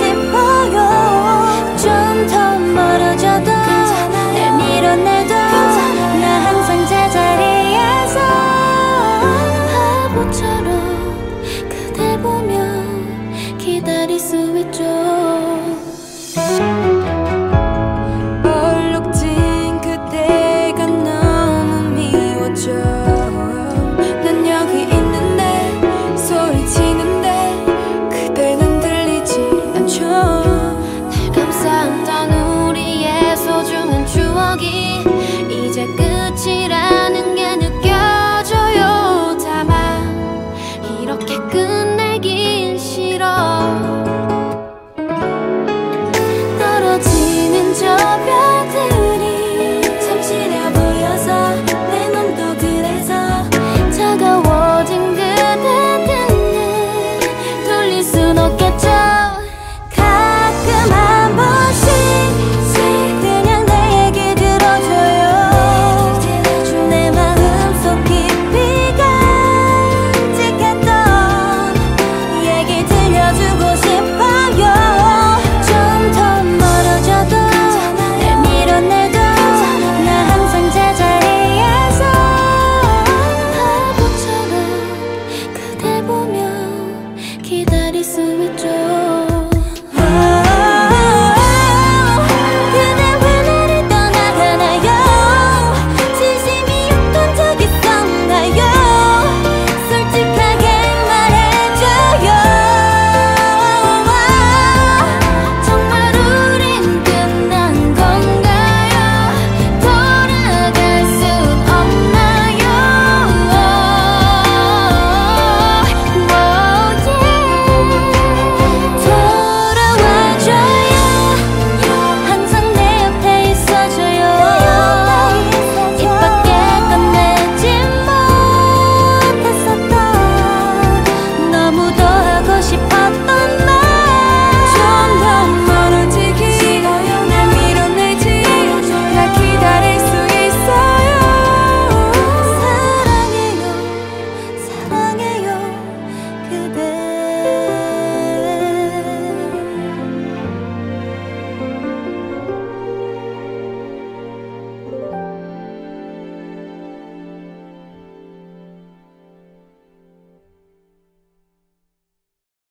impossible.